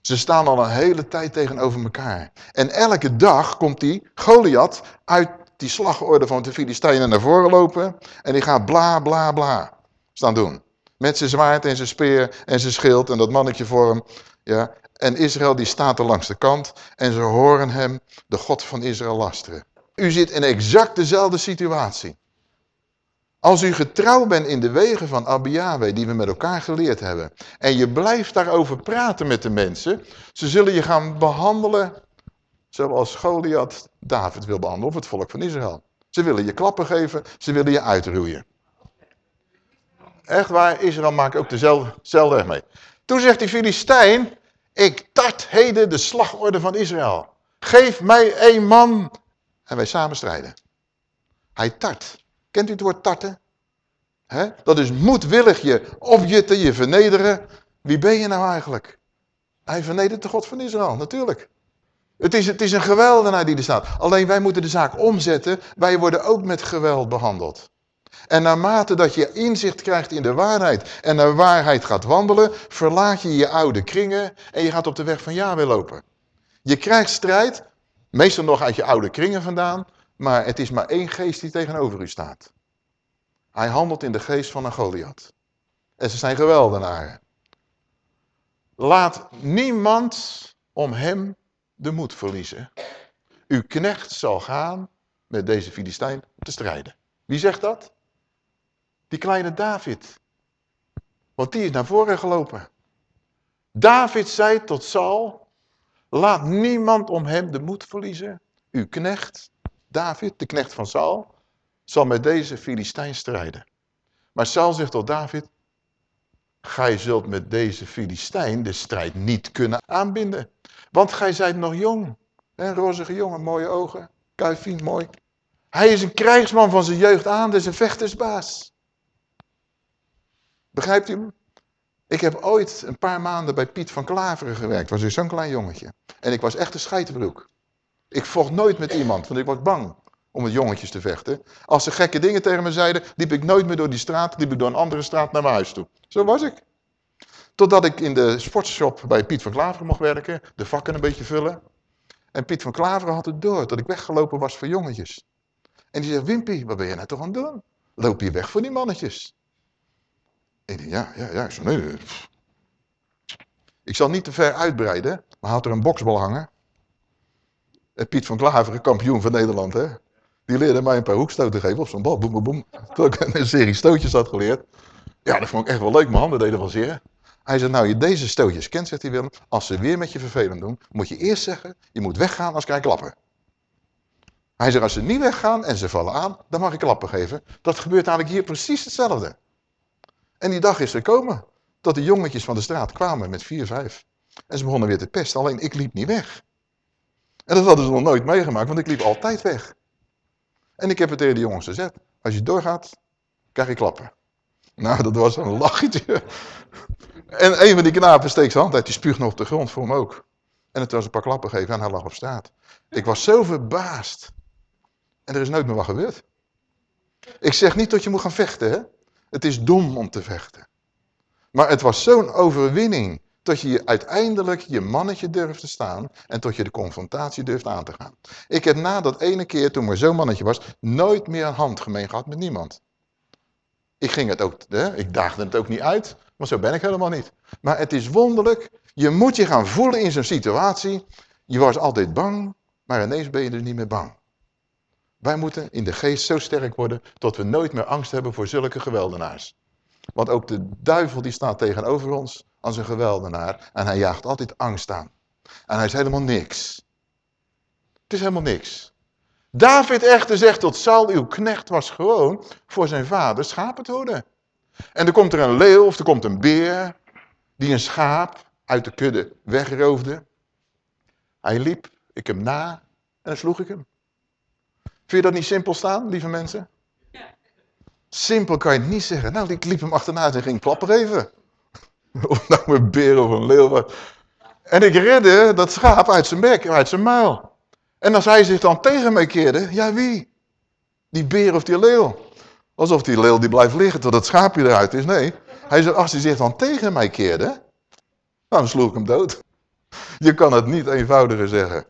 [SPEAKER 1] Ze staan al een hele tijd tegenover elkaar. En elke dag komt die Goliath uit die slagorde van de Filistijnen naar voren lopen. En die gaat bla bla bla staan doen. Met zijn zwaard en zijn speer en zijn schild en dat mannetje voor hem. Ja. En Israël die staat er langs de kant en ze horen hem, de God van Israël, lasteren. U zit in exact dezelfde situatie. Als u getrouw bent in de wegen van Abba die we met elkaar geleerd hebben. En je blijft daarover praten met de mensen. Ze zullen je gaan behandelen zoals Goliath David wil behandelen of het volk van Israël. Ze willen je klappen geven, ze willen je uitroeien. Echt waar, Israël maakt ook dezelfde weg mee. Toen zegt die Filistijn, ik tart heden de slagorde van Israël. Geef mij één man en wij samen strijden. Hij tart. Kent u het woord tarten? Dat is moedwillig je opjutten, je vernederen. Wie ben je nou eigenlijk? Hij vernedert de God van Israël, natuurlijk. Het is, het is een geweldenaar die er staat. Alleen wij moeten de zaak omzetten. Wij worden ook met geweld behandeld. En naarmate dat je inzicht krijgt in de waarheid en naar waarheid gaat wandelen, verlaat je je oude kringen en je gaat op de weg van Yahweh lopen. Je krijgt strijd, meestal nog uit je oude kringen vandaan, maar het is maar één geest die tegenover u staat. Hij handelt in de geest van een Goliath. En ze zijn geweldenaren. Laat niemand om hem de moed verliezen. Uw knecht zal gaan met deze Filistijn te strijden. Wie zegt dat? Die kleine David. Want die is naar voren gelopen. David zei tot Saul, laat niemand om hem de moed verliezen. Uw knecht, David, de knecht van Saul, zal met deze Filistijn strijden. Maar Saul zegt tot David, gij zult met deze Filistijn de strijd niet kunnen aanbinden. Want gij zijt nog jong. Een rozige jongen, mooie ogen, kuifien, mooi. Hij is een krijgsman van zijn jeugd aan, dus een vechtersbaas. Begrijpt u? Ik heb ooit een paar maanden bij Piet van Klaveren gewerkt. Was dus zo'n klein jongetje. En ik was echt een scheidbroek. Ik vocht nooit met iemand, want ik was bang om met jongetjes te vechten. Als ze gekke dingen tegen me zeiden, liep ik nooit meer door die straat, liep ik door een andere straat naar mijn huis toe. Zo was ik. Totdat ik in de sportshop bij Piet van Klaveren mocht werken, de vakken een beetje vullen. En Piet van Klaveren had het door dat ik weggelopen was voor jongetjes. En die zegt, Wimpy, wat ben je nou toch aan het doen? Loop je weg voor die mannetjes? Ik ja, ja, ja. Ik zei, nee, Ik zal niet te ver uitbreiden, maar had er een boksbal hangen. En Piet van Klaveren, kampioen van Nederland, hè. Die leerde mij een paar hoekstoten geven op zo'n bal. Boem, boem, boem. Toen ik een serie stootjes had geleerd. Ja, dat vond ik echt wel leuk. Mijn handen deden wel zeer. Hij zei, nou, je deze stootjes kent, zegt hij Willem. Als ze weer met je vervelend doen, moet je eerst zeggen, je moet weggaan als ik klappen. Hij zegt, als ze niet weggaan en ze vallen aan, dan mag ik klappen geven. Dat gebeurt eigenlijk hier precies hetzelfde. En die dag is gekomen dat de jongetjes van de straat kwamen met vier, vijf. En ze begonnen weer te pesten, alleen ik liep niet weg. En dat hadden ze nog nooit meegemaakt, want ik liep altijd weg. En ik heb het tegen de jongens gezegd, als je doorgaat, krijg je klappen. Nou, dat was een lachje. En een van die knapen steekt zijn hand uit, die spuugt nog op de grond voor hem ook. En het was een paar klappen geven en hij lag op straat. Ik was zo verbaasd. En er is nooit meer wat gebeurd. Ik zeg niet dat je moet gaan vechten, hè. Het is dom om te vechten. Maar het was zo'n overwinning dat je uiteindelijk je mannetje durft te staan en tot je de confrontatie durft aan te gaan. Ik heb na dat ene keer, toen er zo'n mannetje was, nooit meer een handgemeen gehad met niemand. Ik ging het ook, hè, ik daagde het ook niet uit, maar zo ben ik helemaal niet. Maar het is wonderlijk, je moet je gaan voelen in zo'n situatie. Je was altijd bang, maar ineens ben je dus niet meer bang. Wij moeten in de geest zo sterk worden dat we nooit meer angst hebben voor zulke geweldenaars. Want ook de duivel die staat tegenover ons als een geweldenaar en hij jaagt altijd angst aan. En hij is helemaal niks. Het is helemaal niks. David echter zegt tot Saul, uw knecht was gewoon voor zijn vader schapen te houden. En er komt er een leeuw of er komt een beer die een schaap uit de kudde wegroofde. Hij liep, ik hem na en dan sloeg ik hem. Vind je dat niet simpel staan, lieve mensen? Simpel kan je het niet zeggen. Nou, ik liep hem achterna en ging klappen even. [LAUGHS] Of nou een beer of een leeuw. En ik redde dat schaap uit zijn bek, uit zijn muil. En als hij zich dan tegen mij keerde, ja wie? Die beer of die leeuw. Alsof die leeuw die blijft liggen tot het schaapje eruit is. Nee, Hij zegt, als hij zich dan tegen mij keerde, dan sloeg ik hem dood. Je kan het niet eenvoudiger zeggen.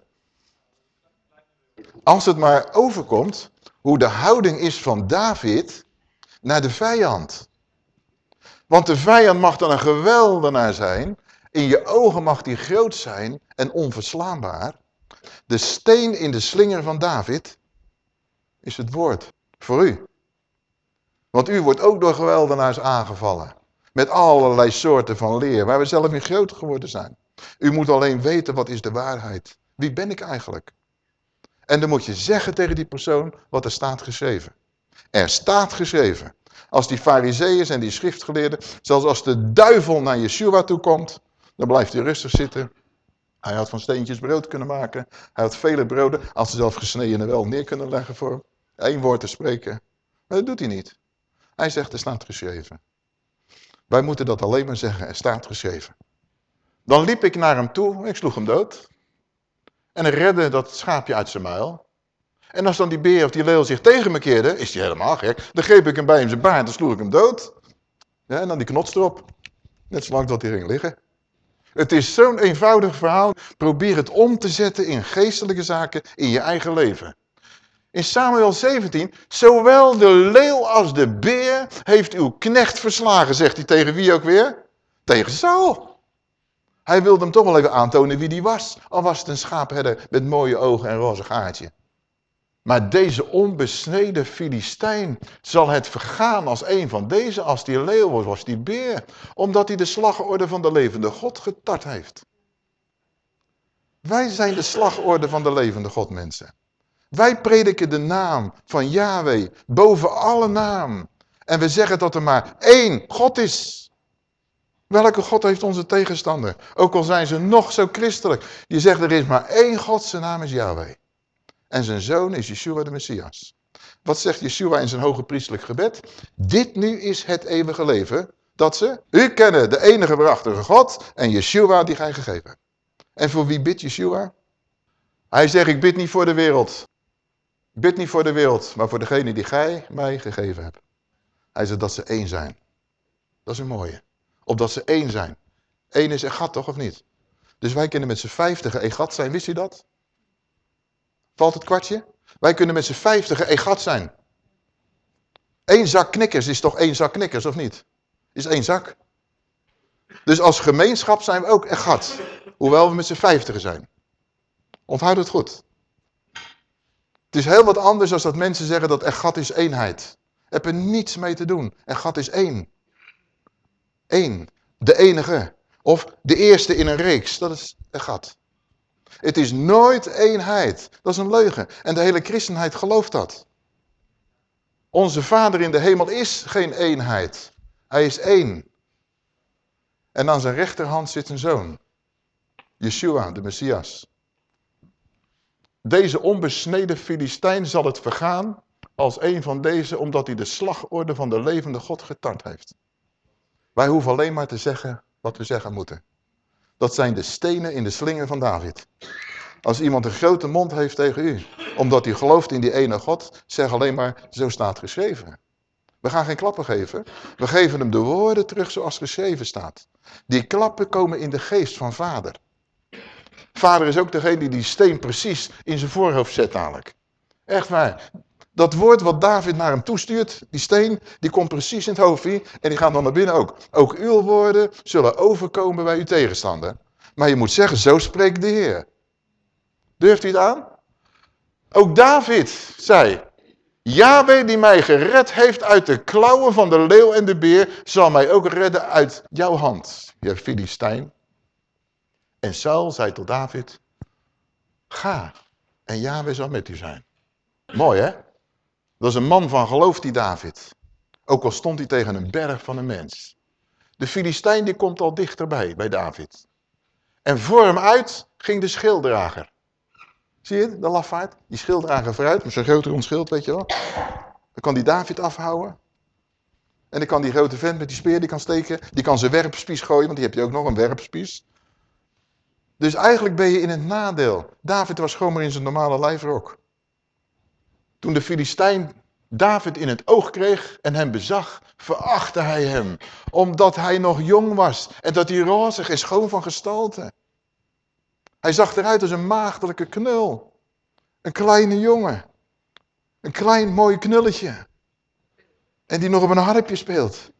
[SPEAKER 1] Als het maar overkomt hoe de houding is van David naar de vijand. Want de vijand mag dan een geweldenaar zijn. In je ogen mag die groot zijn en onverslaanbaar. De steen in de slinger van David is het woord voor u. Want u wordt ook door geweldenaars aangevallen. Met allerlei soorten van leer, waar we zelf in groot geworden zijn. U moet alleen weten wat is de waarheid. Wie ben ik eigenlijk? En dan moet je zeggen tegen die persoon wat er staat geschreven. Er staat geschreven. Als die fariseeërs en die schriftgeleerden, zelfs als de duivel naar Yeshua toe komt, dan blijft hij rustig zitten. Hij had van steentjes brood kunnen maken. Hij had vele broden, als ze zelf gesneden wel neer kunnen leggen voor hem. Eén woord te spreken. Maar dat doet hij niet. Hij zegt, er staat geschreven. Wij moeten dat alleen maar zeggen, er staat geschreven. Dan liep ik naar hem toe, ik sloeg hem dood. En redde dat schaapje uit zijn muil. En als dan die beer of die leeuw zich tegen me keerde, is hij helemaal gek. Dan greep ik hem bij hem zijn baard, dan sloeg ik hem dood. En dan die knots erop. Net zolang dat hij ging liggen. Het is zo'n eenvoudig verhaal. Probeer het om te zetten in geestelijke zaken in je eigen leven. In Samuel 17, zowel de leeuw als de beer heeft uw knecht verslagen, zegt hij tegen wie ook weer? Tegen Saul. Hij wilde hem toch wel even aantonen wie die was. Al was het een schaapherder met mooie ogen en roze gaatje. Maar deze onbesneden Filistijn zal het vergaan als een van deze, als die leeuw was, was die beer. Omdat hij de slagorde van de levende God getart heeft. Wij zijn de slagorde van de levende God, mensen. Wij prediken de naam van Yahweh boven alle naam. En we zeggen dat er maar één God is. Welke God heeft onze tegenstander? Ook al zijn ze nog zo christelijk. Je zegt er is maar één God, zijn naam is Yahweh. En zijn zoon is Yeshua de Messias. Wat zegt Yeshua in zijn hoge priestelijk gebed? Dit nu is het eeuwige leven, dat ze u kennen, de enige waarachtige God en Yeshua die gij gegeven. En voor wie bidt Yeshua? Hij zegt, ik bid niet voor de wereld. Ik bid niet voor de wereld, maar voor degene die gij mij gegeven hebt. Hij zegt dat ze één zijn. Dat is een mooie. Opdat ze één zijn. Eén is gat toch, of niet? Dus wij kunnen met z'n vijftigen gat zijn, wist u dat? Valt het kwartje? Wij kunnen met z'n vijftigen egat zijn. Eén zak knikkers is toch één zak knikkers, of niet? Is één zak. Dus als gemeenschap zijn we ook egat. Hoewel we met z'n vijftigen zijn. Onthoud het goed. Het is heel wat anders als dat mensen zeggen dat egat is eenheid. Heb er niets mee te doen. Egat is één. Eén. De enige. Of de eerste in een reeks. Dat is egat. Het is nooit eenheid. Dat is een leugen. En de hele christenheid gelooft dat. Onze vader in de hemel is geen eenheid. Hij is één. En aan zijn rechterhand zit een zoon. Yeshua, de Messias. Deze onbesneden Filistijn zal het vergaan als een van deze, omdat hij de slagorde van de levende God getart heeft. Wij hoeven alleen maar te zeggen wat we zeggen moeten. Dat zijn de stenen in de slinger van David. Als iemand een grote mond heeft tegen u, omdat hij gelooft in die ene God, zeg alleen maar, zo staat geschreven. We gaan geen klappen geven. We geven hem de woorden terug zoals geschreven staat. Die klappen komen in de geest van vader. Vader is ook degene die die steen precies in zijn voorhoofd zet dadelijk. Echt waar. Dat woord wat David naar hem toestuurt, die steen, die komt precies in het hoofdje en die gaan dan naar binnen ook. Ook uw woorden zullen overkomen bij uw tegenstander. Maar je moet zeggen, zo spreekt de Heer. Durft u het aan? Ook David zei, Yahweh die mij gered heeft uit de klauwen van de leeuw en de beer, zal mij ook redden uit jouw hand, je Filistijn. En Saul zei tot David, ga en Yahweh zal met u zijn. Mooi hè? Dat is een man van geloof die David. Ook al stond hij tegen een berg van een mens. De Filistijn die komt al dichterbij, bij David. En voor hem uit ging de schilddrager. Zie je, de lafaard? Die schilddrager vooruit, met zo'n grote rond schild, weet je wel. Dan kan die David afhouden. En dan kan die grote vent met die speer, die kan steken. Die kan zijn werpspies gooien, want die heb je ook nog, een werpspies. Dus eigenlijk ben je in het nadeel. David was gewoon maar in zijn normale lijfrok. Toen de Filistijn David in het oog kreeg en hem bezag, verachtte hij hem. Omdat hij nog jong was en dat hij rozig en schoon van gestalte. Hij zag eruit als een maagdelijke knul. Een kleine jongen. Een klein mooi knulletje. En die nog op een harpje speelt.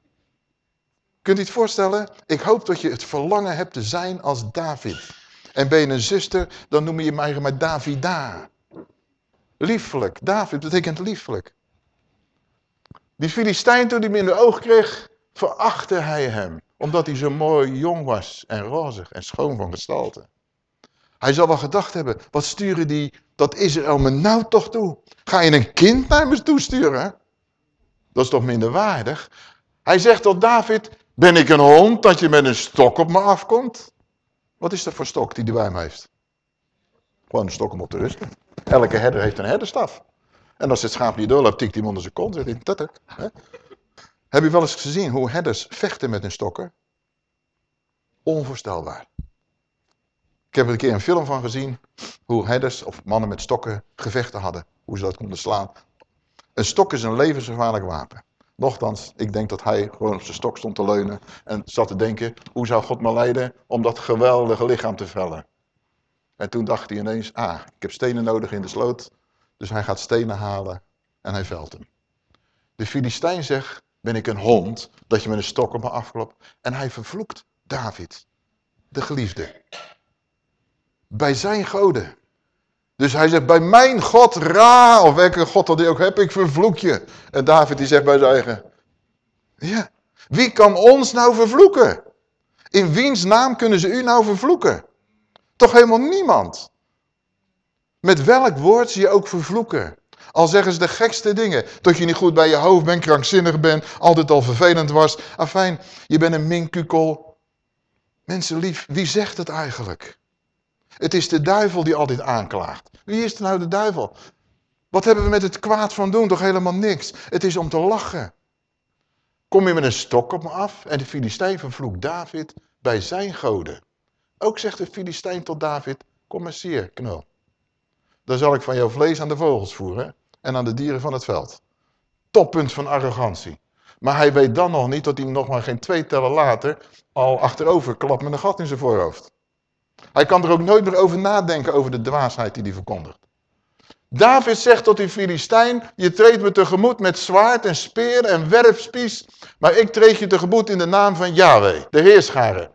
[SPEAKER 1] Kunt u het voorstellen? Ik hoop dat je het verlangen hebt te zijn als David. En ben je een zuster, dan noem je eigen maar Davida. Liefelijk. David betekent liefelijk. Die Filistijn, toen hij hem in de oog kreeg, verachtte hij hem. Omdat hij zo mooi jong was en rozig en schoon van gestalte. Hij zal wel gedacht hebben, wat sturen die dat Israël me nou toch toe? Ga je een kind naar me toesturen? Dat is toch minder waardig? Hij zegt tot David, ben ik een hond dat je met een stok op me afkomt? Wat is dat voor stok die hij bij hem heeft? Gewoon een stok op te rusten. Elke herder heeft een herderstaf. En als het schaap niet doorloopt, tikt hij hem onder zijn kont. Zegt hij, tutter. Heb je wel eens gezien hoe herders vechten met hun stokken? Onvoorstelbaar. Ik heb er een keer een film van gezien. Hoe herders of mannen met stokken gevechten hadden. Hoe ze dat konden slaan. Een stok is een levensgevaarlijk wapen. Nochtans, ik denk dat hij gewoon op zijn stok stond te leunen. En zat te denken, hoe zou God me leiden om dat geweldige lichaam te vellen. En toen dacht hij ineens, ah, ik heb stenen nodig in de sloot. Dus hij gaat stenen halen en hij velt hem. De Filistijn zegt, ben ik een hond dat je met een stok op me afklopt. En hij vervloekt David, de geliefde. Bij zijn goden. Dus hij zegt, bij mijn God, Ra, of welke God dat hij ook heb, ik vervloek je. En David die zegt bij zijn eigen, ja, wie kan ons nou vervloeken? In wiens naam kunnen ze u nou vervloeken? Toch helemaal niemand. Met welk woord zie je ook vervloeken? Al zeggen ze de gekste dingen. Dat je niet goed bij je hoofd bent, krankzinnig bent, altijd al vervelend was. Afijn, je bent een minkukel. Mensen lief, wie zegt het eigenlijk? Het is de duivel die altijd aanklaagt. Wie is nou de duivel? Wat hebben we met het kwaad van doen? Toch helemaal niks. Het is om te lachen. Kom je met een stok op me af en de Filistijn vervloekt David bij zijn goden. Ook zegt de Filistijn tot David, kom maar hier, knul. Dan zal ik van jouw vlees aan de vogels voeren en aan de dieren van het veld. Toppunt van arrogantie. Maar hij weet dan nog niet dat hij nog maar geen twee tellen later al achterover klapt met een gat in zijn voorhoofd. Hij kan er ook nooit meer over nadenken over de dwaasheid die hij verkondigt. David zegt tot die Filistijn, je treedt me tegemoet met zwaard en speer en werpspies, maar ik treed je tegemoet in de naam van Yahweh, de Heerscharen,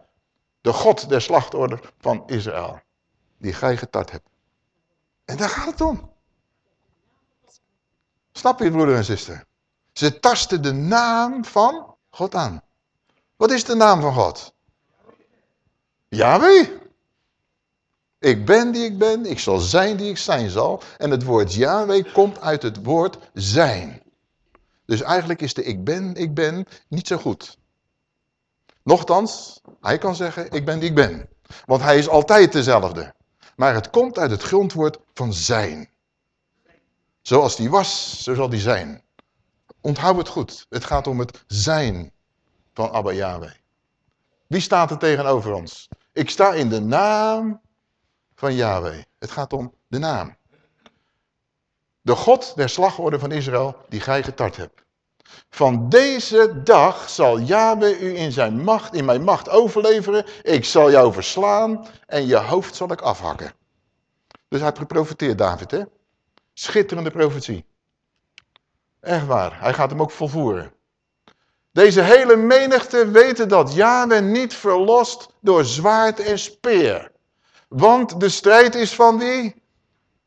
[SPEAKER 1] de God der slachtorde van Israël, die gij getart hebt. En daar gaat het om. Snap je, broeder en zuster? Ze tasten de naam van God aan. Wat is de naam van God? Yahweh. Ik ben die ik ben, ik zal zijn die ik zijn zal. En het woord Yahweh komt uit het woord zijn. Dus eigenlijk is de ik ben, ik ben niet zo goed. Nochtans, hij kan zeggen, ik ben die ik ben. Want hij is altijd dezelfde. Maar het komt uit het grondwoord van zijn. Zoals die was, zo zal die zijn. Onthoud het goed. Het gaat om het zijn van Abba Yahweh. Wie staat er tegenover ons? Ik sta in de naam van Yahweh. Het gaat om de naam. De God der slagorde van Israël die gij getart hebt. Van deze dag zal Yahweh u in zijn macht, in mijn macht overleveren. Ik zal jou verslaan en je hoofd zal ik afhakken. Dus hij heeft geprofiteerd, David, hè? Schitterende profetie. Echt waar, hij gaat hem ook volvoeren. Deze hele menigte weten dat Yahweh niet verlost door zwaard en speer. Want de strijd is van wie?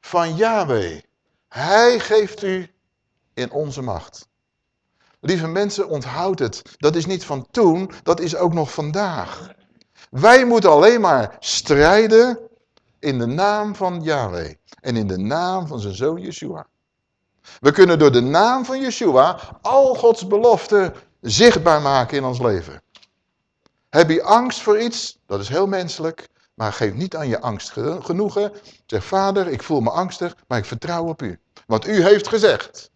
[SPEAKER 1] Van Yahweh. Hij geeft u in onze macht. Lieve mensen, onthoud het. Dat is niet van toen, dat is ook nog vandaag. Wij moeten alleen maar strijden in de naam van Yahweh. En in de naam van zijn zoon Yeshua. We kunnen door de naam van Yeshua al Gods beloften zichtbaar maken in ons leven. Heb je angst voor iets? Dat is heel menselijk. Maar geef niet aan je angst genoegen. Zeg, vader, ik voel me angstig, maar ik vertrouw op u. Want u heeft gezegd.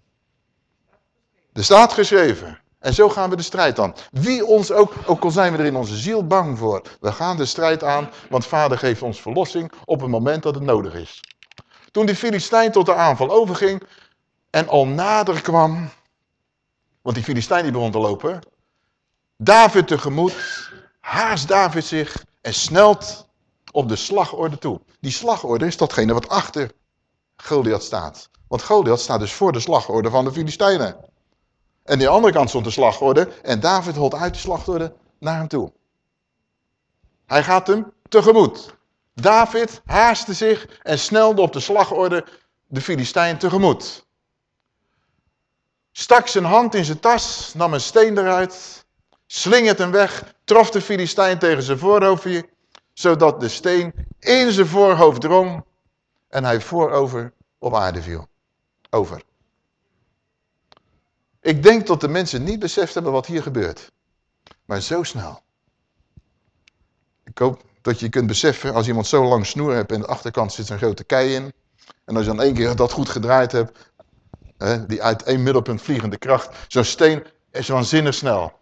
[SPEAKER 1] Er staat geschreven. En zo gaan we de strijd aan. Wie ons ook, ook al zijn we er in onze ziel bang voor. We gaan de strijd aan, want vader geeft ons verlossing op het moment dat het nodig is. Toen die Filistijn tot de aanval overging en al nader kwam. Want die Filistijn die begon te lopen. David tegemoet, haast David zich en snelt op de slagorde toe. Die slagorde is datgene wat achter Goliath staat. Want Goliath staat dus voor de slagorde van de Filistijnen. En die andere kant stond de slagorde en David holt uit de slagorde naar hem toe. Hij gaat hem tegemoet. David haastte zich en snelde op de slagorde de Filistijn tegemoet. Stak zijn hand in zijn tas, nam een steen eruit, slingert hem weg, trof de Filistijn tegen zijn voorhoofdje, zodat de steen in zijn voorhoofd drong en hij voorover op aarde viel. Over. Ik denk dat de mensen niet beseft hebben wat hier gebeurt. Maar zo snel. Ik hoop dat je kunt beseffen, als iemand zo lang snoer hebt en de achterkant zit een grote kei in. En als je dan één keer dat goed gedraaid hebt, hè, die uit één middelpunt vliegende kracht, zo'n steen is waanzinnig snel.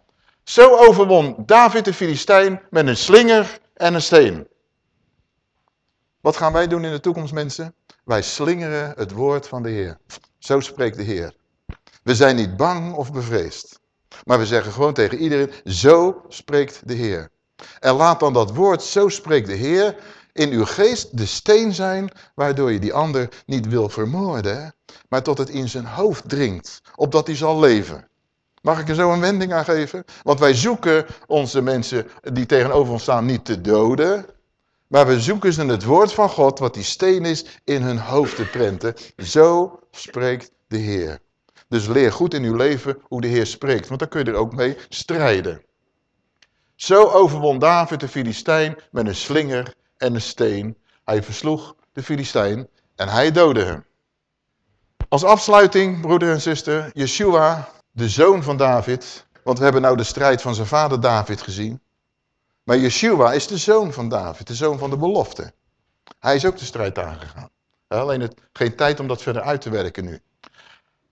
[SPEAKER 1] Zo overwon David de Filistijn met een slinger en een steen. Wat gaan wij doen in de toekomst mensen? Wij slingeren het woord van de Heer. Zo spreekt de Heer. We zijn niet bang of bevreesd. Maar we zeggen gewoon tegen iedereen, zo spreekt de Heer. En laat dan dat woord, zo spreekt de Heer, in uw geest de steen zijn, waardoor je die ander niet wil vermoorden, maar tot het in zijn hoofd dringt, opdat hij zal leven. Mag ik er zo een wending aan geven? Want wij zoeken onze mensen die tegenover ons staan niet te doden, maar we zoeken ze het woord van God, wat die steen is, in hun hoofd te prenten. Zo spreekt de Heer. Dus leer goed in uw leven hoe de Heer spreekt, want dan kun je er ook mee strijden. Zo overwon David de Filistijn met een slinger en een steen. Hij versloeg de Filistijn en hij doodde hem. Als afsluiting, broeder en zuster, Yeshua, de zoon van David, want we hebben nou de strijd van zijn vader David gezien. Maar Yeshua is de zoon van David, de zoon van de belofte. Hij is ook de strijd aangegaan. Alleen het, geen tijd om dat verder uit te werken nu.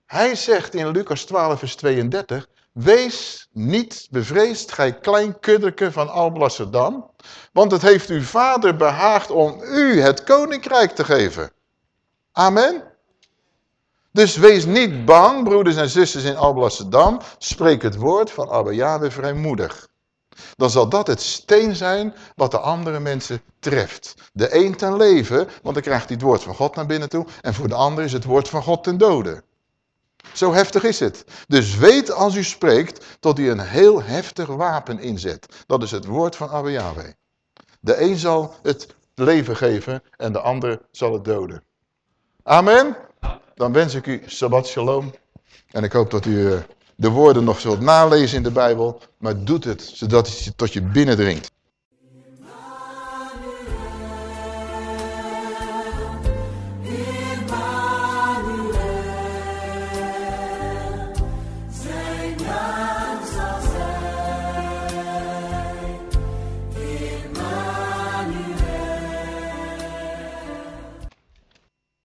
[SPEAKER 1] Hij zegt in Lucas 12 vers 32, Wees niet bevreesd, gij klein kuddeke van Alblasserdam, want het heeft uw vader behaagd om u het koninkrijk te geven. Amen. Dus wees niet bang, broeders en zusters in Alblasserdam, spreek het woord van Abba Yahweh vrijmoedig. Dan zal dat het steen zijn wat de andere mensen treft. De een ten leven, want dan krijgt hij het woord van God naar binnen toe. En voor de ander is het woord van God ten dode. Zo heftig is het. Dus weet als u spreekt tot u een heel heftig wapen inzet. Dat is het woord van Abba Yahweh. De een zal het leven geven en de ander zal het doden. Amen. Dan wens ik u Shabbat Shalom. En ik hoop dat u eh, de woorden nog zult nalezen in de Bijbel. Maar doet het zodat het tot je binnendringt.